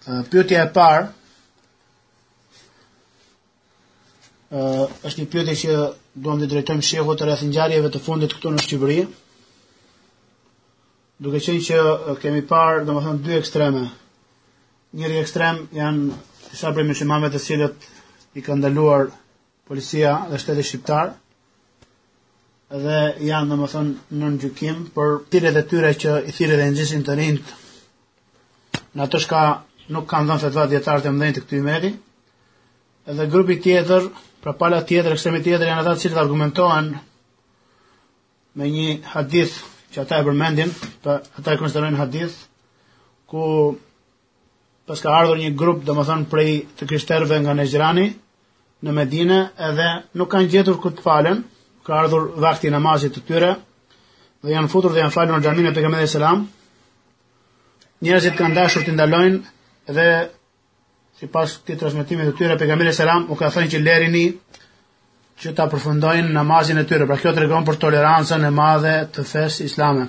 Pyetja e parë ë është një pyetje që duam t'i drejtojmë shehut rreth ngjarjeve të fundit këtu në Shqipëri. Duke qenë që kemi parë, domethënë dy ekstreme. Njëri ekstrem janë disa prej muslimanëve të cilët i kanë ndaluar Policia dhe shteti shqiptar dhe janë domethënë në gjykim për thirrjet e tyre që i thirrin dhe i nxisin të rinjtë në atë çka nuk kanë dhënë fetva dijetarët e mëdhenj të këtij umeti dhe grupi tjetër pra pala tjetër, ekstremi tjetër janë ata cilët argumentohen me një hadith që ata e përmendin, pra ata e konsiderojnë hadith, ku Paska ardhur një grup, domethënë, prej të krishterëve nga Nejrani, në Medinë, edhe nuk kanë gjetur ku të falen, ka ardhur vakti i namazit të tyre, dhe janë futur dhe janë falur në xhaminë e Pejgamberit alejhi selam, njerëzit kanë dashur t'i ndalojnë, dhe sipas këtij transmetimit të tyre, Pejgamberi alejhi selam, u ka thënë që lerini, që ta përfundojnë namazin e tyre. Pra kjo tregon për tolerancën e madhe të fesë islame.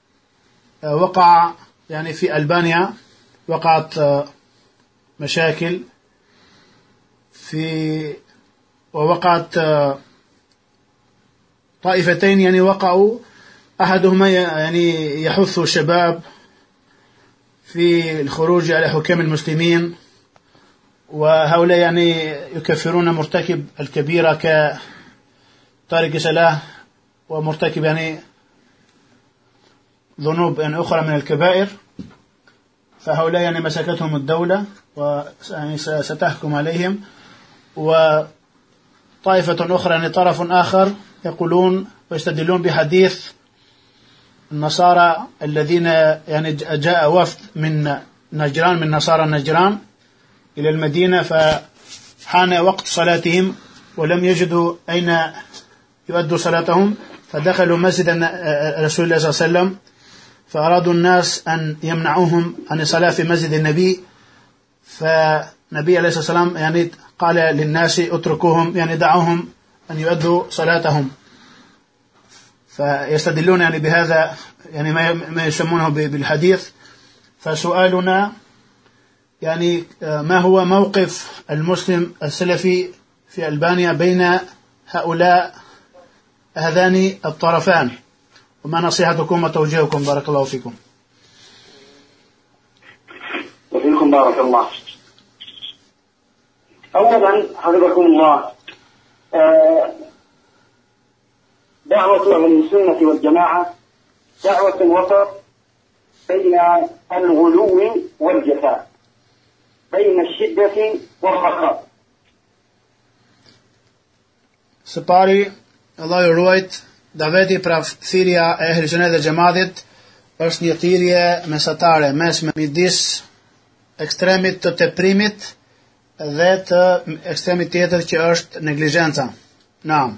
آه، وقع يعني في ألبانيا وقعت آه، مشاكل في ووقعت طائفتين يعني وقعوا أحدهما يعني يحث الشباب في الخروج على حكام المسلمين وهؤلاء يعني يكفرون مرتكب الكبيرة كطارق سلاه ومرتكب يعني ذنوب أخرى من الكبائر فهؤلاء يعني مسكتهم الدولة وستحكم عليهم وطائفة أخرى يعني طرف آخر يقولون ويستدلون بحديث النصارى الذين يعني جاء وفد من نجران من نصارى نجران إلى المدينة فحان وقت صلاتهم ولم يجدوا أين يؤدوا صلاتهم فدخلوا مسجد رسول الله صلى الله عليه وسلم فأرادوا الناس أن يمنعوهم عن الصلاة في مسجد النبي فالنبي عليه الصلاة والسلام يعني قال للناس اتركوهم يعني دعوهم أن يؤدوا صلاتهم فيستدلون يعني بهذا يعني ما يسمونه بالحديث فسؤالنا يعني آه، ما هو موقف المسلم السلفي في ألبانيا بين هؤلاء هذان الطرفان وما نصيحتكم وتوجيهكم بارك الله فيكم وفيكم بارك الله أولا حفظكم الله آه، دعوة أهل السنة والجماعة دعوة وسط بين الغلو والجفاء بين الشدة والرخاء Së pari, Allahu ju ruajtë, daveti pra thirja e ehli sunetit dhe xhematit është një thirrje mesatare mes me midis ekstremit të teprimit dhe të ekstremit tjetër që është neglizhenca. Naam.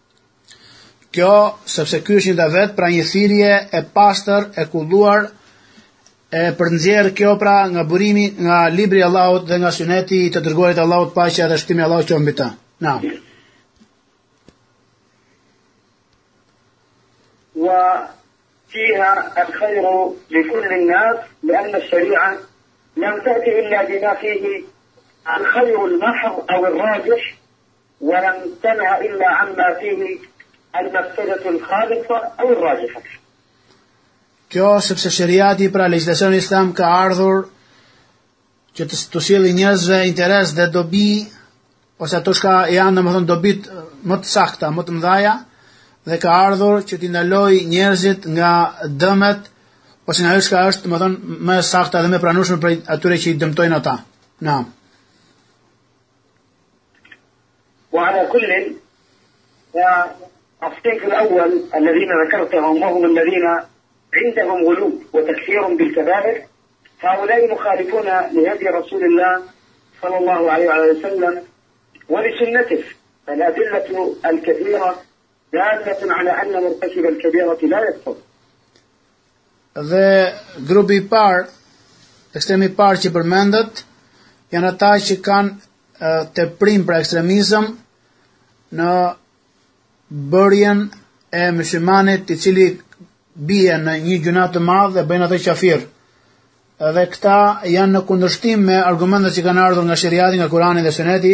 Kjo, sepse ky është një davet, pra një thirrje e pastër, e kulluar, e përnxjerr kjo pra nga burimi nga libri i Allahut dhe nga suneti i të dërguarit të Allahut paqja dhe shpëtimi i Allahut qoftë mbi të. Naam. Wa fiha al-khayr li kull an-nas li anna ash-shari'a lam ta'ti illa bima fihi al-khayr al-mahd aw al-rajih Wa la tanha illa amma fihi al mafsadatu al khalisa aw al rajiha. Kjo sepse sheriati pra legjislacioni islam ka ardhur që t'u sjellë njerëzve interes dhe dobi ose ato çka janë domethënë dobitë më të sakta, më të mëdhaja dhe ka ardhur që t'i ndalojë njerëzit nga dëmet ose nga çka është domethënë më e sakta dhe më e pranueshme prej atyre që i dëmtojnë ata. Naam. وعلى كل الصنف الأول الذين ذكرتهم وهم الذين عندهم غلو وتكفير بالكبائر هؤلاء مخالفون لهدي رسول الله صلى الله عليه وعلى وسلم ولسنته فالأدلة الكثيرة Dallatun ala anna murtakib al-kabirati la yakfur. Dhe grupi i parë, ekstremi i parë që përmendët, janë ata që kanë teprim pra ekstremizëm në bërjen e muslimanit i cili bie në një gjynah të madh e bëjnë atë qafir. Edhe këta janë në kundërshtim me argumentet që kanë ardhur nga Sheriati, nga Kurani dhe Suneti.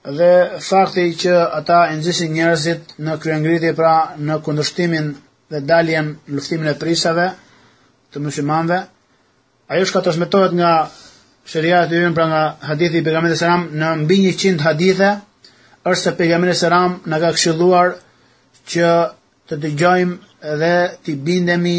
Dhe fakti që ata i nxisin njerëzit në kryengritje pra në kundërshtimin dhe daljen në luftimin e prijësve të muslimanëve, ajo çka transmetohet nga sheriati ynë pra nga hadithi i Pejgamberit alejhi selam në mbi 100 hadithe, është se Pejgamberi alejhi selam na ka këshilluar që të dëgjojmë dhe të bindemi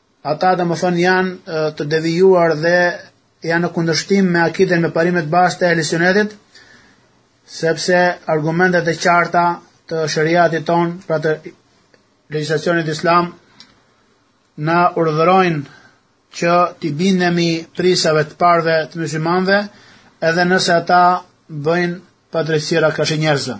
Ata domethënë janë të devijuar dhe janë në kundërshtim me akiden me parimet bazë të ehli sunetit, sepse argumentet e qarta të sheriatit tonë, pra të legjislacionit islam, na urdhërojnë që t'i bindemi prijësve, të parëve të muslimanve, edhe nëse ata bëjnë padrejtësira karshi njerëzve.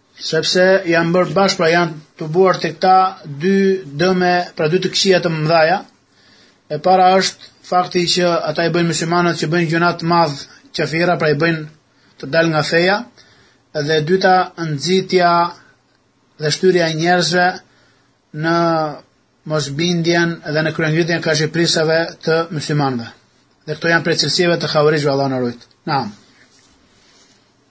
Sepse janë bërë bashkë, pra janë tubuar te këta dy dëme, pra dy të këqija të mëdhaja. E para është fakti që ata i bëjnë muslimanët që bëjnë gjynah të madh kafira, pra i bëjnë të dalë nga feja, dhe e dyta nxitja dhe shtyrja e njerëzve në mosbindjen dhe në kryengritjen karshi prijësve të muslimanëve. Dhe këto janë prej cilësive të Khawarijve, Allahu na ruajt. Naam.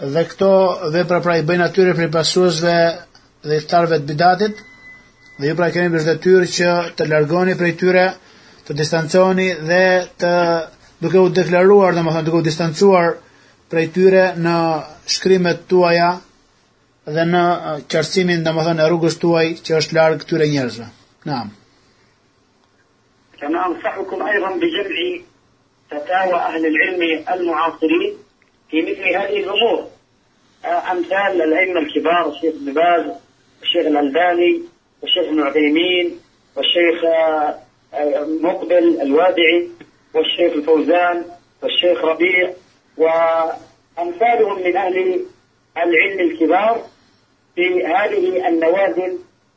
Dhe këto vepra pra i bëjnë atyre prej pasuesve dhe ithtarëve të bidatit, dhe ju pra keni për detyrë që të largoni prej tyre, të distanconi dhe të duke u deklaruar, domethënë, duke u distancuar prej tyre në shkrimet tuaja dhe në qartësimin, domethënë, e rrugës suaj që është larg këtyre njerëzve. Naam. Kama ansahukum ajdan bi jem'i فتاوى أهل العلم المعاصرين في مثل هذه الأمور أمثال الأئمة الكبار الشيخ ابن باز والشيخ الألباني والشيخ ابن عثيمين والشيخ آه، مقبل الوادعي والشيخ الفوزان والشيخ ربيع وأمثالهم من أهل العلم الكبار في هذه النوازل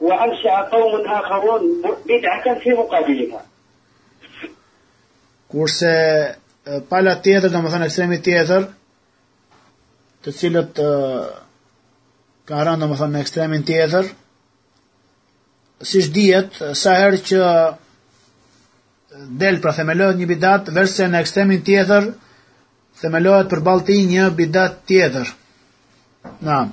Wa ansha'a qawmun akharun bid'atan fi muqabiliha. Kurse pala tjetër, domethënë ekstremi tjetër, të cilët uh, ka rënë, domethënë, në ekstremin tjetër, siç dihet, sa herë që del pra themelohet një bidat, veçse në ekstremin tjetër, themelohet përballë tij një bidat tjetër. Naam.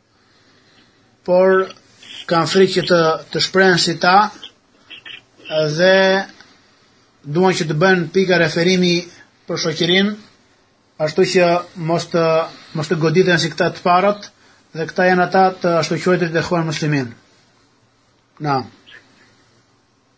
por kanë frikë që të, të shprehen si ta, dhe duan që të bëhen pikë referimi për shoqërinë, ashtu që mos të, mos të goditen si këta të parët, dhe këta janë ata të ashtuquajturit Ikhwan Muslimin. Naam.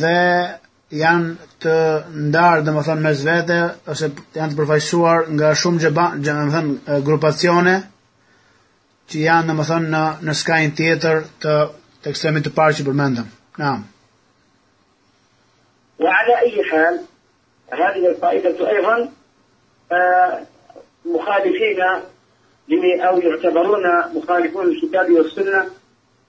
dhe janë të ndarë domethënë mes vete ose janë të përfaqësuar nga shumë xhema, domethënë grupacione që janë domethënë në, në skajin tjetër të, të ekstremit të parë që përmendëm naam wa ala ajji hal hadhihi ta'ifetu ajdan mukhalifina limi au ju'tabaruna mukhalifuna lil kitabi was sunna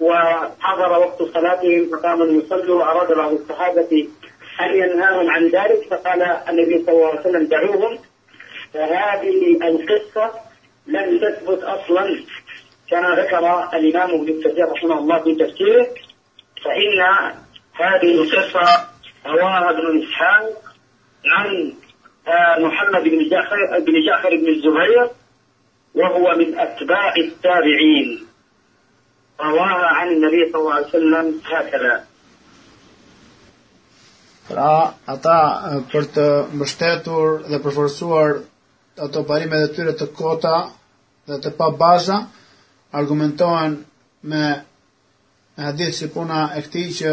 وحضر وقت صلاتهم فقاموا يصلوا وأراد بعض الصحابة أن ينهاهم عن ذلك فقال النبي صلى الله عليه وسلم دعوهم فهذه القصة لم تثبت أصلا كما ذكر الإمام ابن كثير رحمه الله في تفسيره فإن هذه القصة رواها ابن إسحاق عن محمد بن جعفر بن جعفر بن الزبير وهو من اتباع التابعين Rawaha an Nabi sallallahu alaihi wasallam hakadha. Pra, ata për të mbështetur dhe përforcuar ato parimet e tyre të kota dhe të pabaza, argumentohen me hadith si puna e këtij që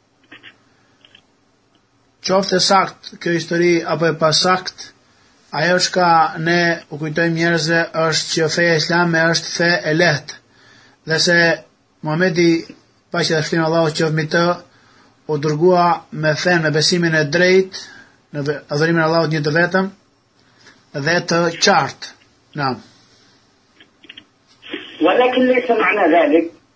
Qoftë e saktë kjo histori apo e pasaktë, ajo çka ne u kujtojmë njerëzve është që feja islame është fe e lehtë. Dhe se Muhamedi paqja dhe mëshira e Allahut qoftë mbi të, u dërgua me fenë me besimin e drejtë, në adhurimin e Allahut një të vetëm, dhe të qartë. Naam. Wa lakin laysa ma'na dhalik,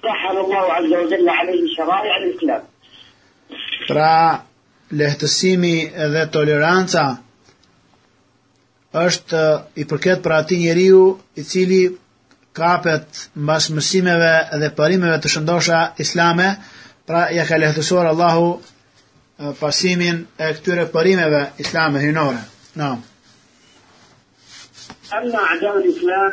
Sahhala Allahu Azza wa Jalla alayhi shara'i' al-Islam. Pra lehtësimi dhe toleranca është i përket pra atij njeriu i cili kapet mbas mësimeve dhe parimeve të shëndosha islame, pra ia ka lehtësuar Allahu pasimin e këtyre parimeve islame hyjnore. Naam. Amma a'da'u al-Islam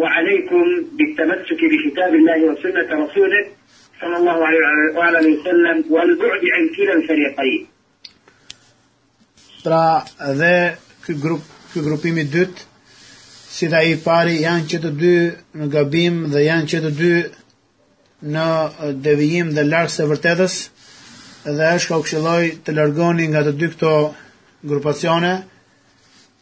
Wa alejkum bit tamassuki bi kitabillahi wa sunnati rasulih sallallahu alejhi wa ala alihi sallam wal bu'd 'an kila al fariqayn. Pra dhe ky grup ky grupimi i dytë si dhe i pari janë që të dy në gabim dhe janë që të dy në devijim dhe larg së vërtetës dhe është çka u këshilloj të largoni nga të dy këto grupacione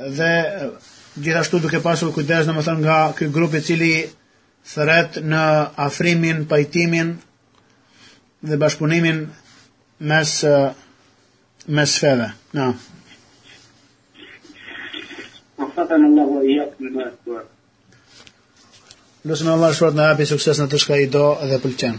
Dhe gjithashtu duke pasur kujdes domethënë nga ky grup i cili thërret në afrimin, pajtimin dhe bashkëpunimin mes mes feve. Naam. Waffaqana Allahu wa iyyakum. Lusim Allahun që të na japi sukses në atë çka i do dhe pëlqen.